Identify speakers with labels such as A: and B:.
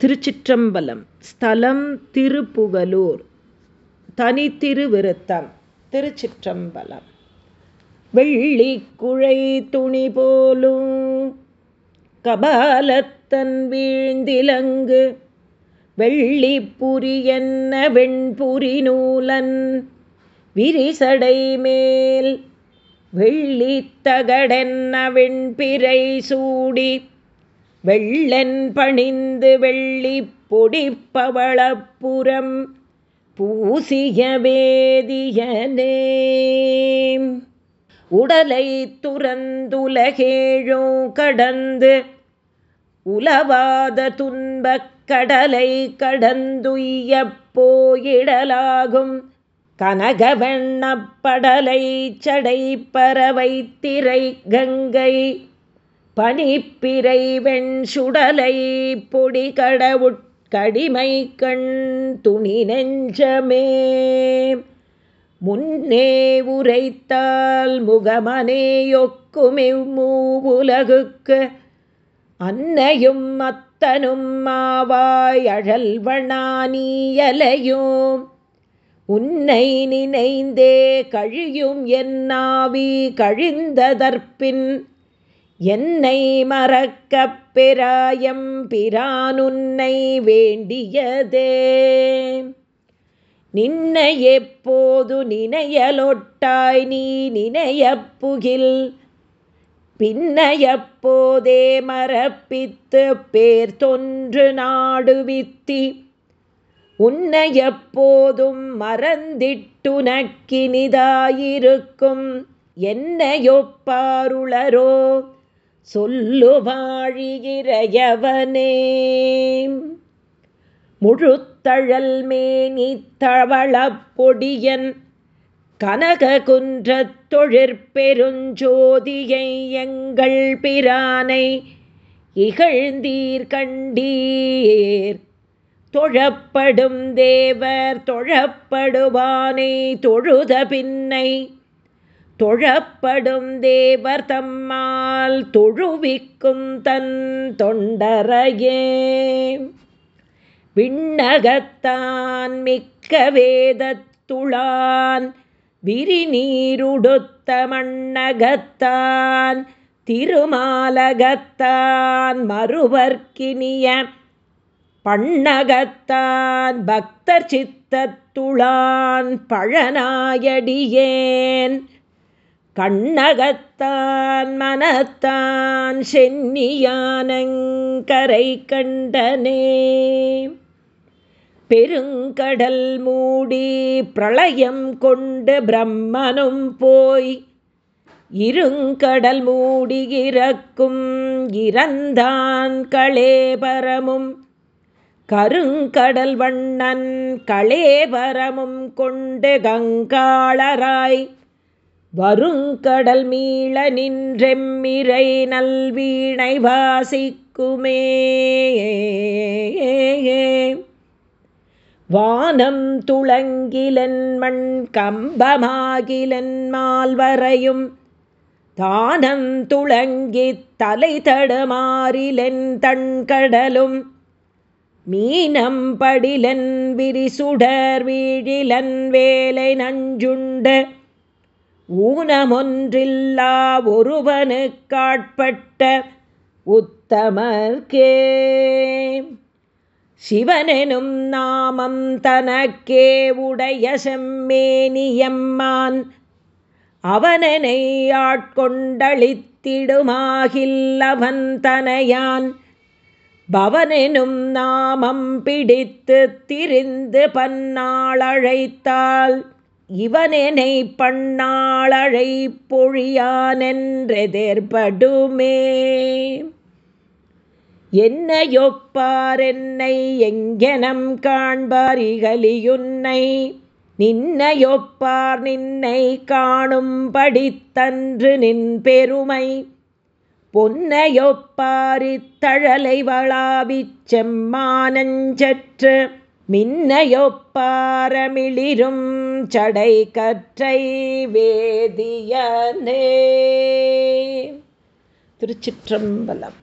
A: திருச்சிற்றம்பலம் ஸ்தலம் திருப்புகலூர் தனித்திருவிருத்தம் திருச்சிற்றம்பலம். வெள்ளி குழை துணி போலும் கபாலத்தன் வீழ்ந்திலங்கு வெள்ளி புரி என்ன வெண்புரி நூலன் விரிசடை மேல் வெள்ளி தகடென்ன வெண்பிரை சூடி வெள்ளன் பணிந்து வெள்ளி பொடிப்பவளப்புறம் பூசிய வேதியனே. உடலை துறந்துலகேழோ கடந்து உலவாத துன்பக் கடலை கடந்துய்ய போயிடலாகும். கனகவெண்ணப்படலை சடை பறவை திரை கங்கை பனிப்பிரை வெண்சுடலை பொடி கடவுட்கடிமை கண் துணி நெஞ்சமே முன்னே உரைத்தால் முகமனேயொக்குமிவ்மூவுலகுக்கு அன்னையும் அத்தனும் மாவாய் அழல்வனானியலையும் உன்னை நினைந்தே கழியும் என்னாவி கழிந்ததற்பின் என்னை மறக்கப் பெறாயம் பிரானுன்னை வேண்டியதே. நின்னை எப்போது நினையலொட்டாய் நீ நினையப்புகில். பின்னையப்போதே மரப்பித்து பேர் தொன்று நாடுவித்தி உன்னையப்போதும் மறந்திட்டுனக்கினிதாயிருக்கும். என்னையொப்பாருளரோ சொல்லுவாழியிறையவனே முழுத்தழல் மேனி தவளப்பொடியன் கனக குன்றத் தொழிற்பெருஞ்சோதியை எங்கள் பிரானை இகழ்ந்தீர் கண்டீர். தொழப்படும் தேவர் தொழப்படுவானை தொழுத பின்னை தொழப்படும் தேவர் தம்மால் தொழுவிக்கும் தன் தொண்டரையே. விண்ணகத்தான் மிக்க வேதத்துளான் விரிநீருடுத்த மண்ணகத்தான் திருமாலகத்தான் மறுவர்க்கினிய பண்ணகத்தான் பக்தர் சித்தத்துளான் பழனாயடியேன். கண்ணகத்தான் மனத்தான் சென்னியானங்கரை கண்டனே. பெருங்கடல் மூடி பிரளயம் கொண்டு பிரம்மனும் போய் இருங்கடல் மூடி இறக்கும் இறந்தான் களேபரமும் கருங்கடல் வண்ணன் களேபரமும் கொண்டு கங்காளராய் வருங்கடல் மீள நின்றெம்மிரை நல்வீணை வாசிக்குமே. வானம் துளங்கிலன் மண் கம்பமாகிலன் மால்வரையும் தானம் துளங்கித் தலை தடுமாறிலென் தண்கடலும் மீனம் படிலன் விரிசுடர் வீழிலன் வேலை நஞ்சுண்ட ஊனமொன்றில்லா ஒருவனுக்காட்பட்ட உத்தமர்க்கே. சிவனெனும் நாமம் தனக்கே உடைய செம்மேனியம்மான். அவனனை ஆட்கொண்டளித்திடுமாகில்லவன் தனையான். பவனெனும் நாமம் பிடித்து திரிந்து பன்னாளழைத்தாள். இவனெனை பண்ணாளழை பொழியானென்றெதிர்படுமே என்னையொப்பார் என்னை எங்கெனம் காண்பார் இகலியுன்னை நின்னையொப்பார் நின்னை காணும்படித்தன்று நின் பெருமை பொன்னையொப்பாரித்தழலை வளாவிச் செம்மானஞ்சற்று மின்னையொப்பாரமிளிரும் சடை கற்றை வேதியனே. திருச்சிற்றம்பலம்.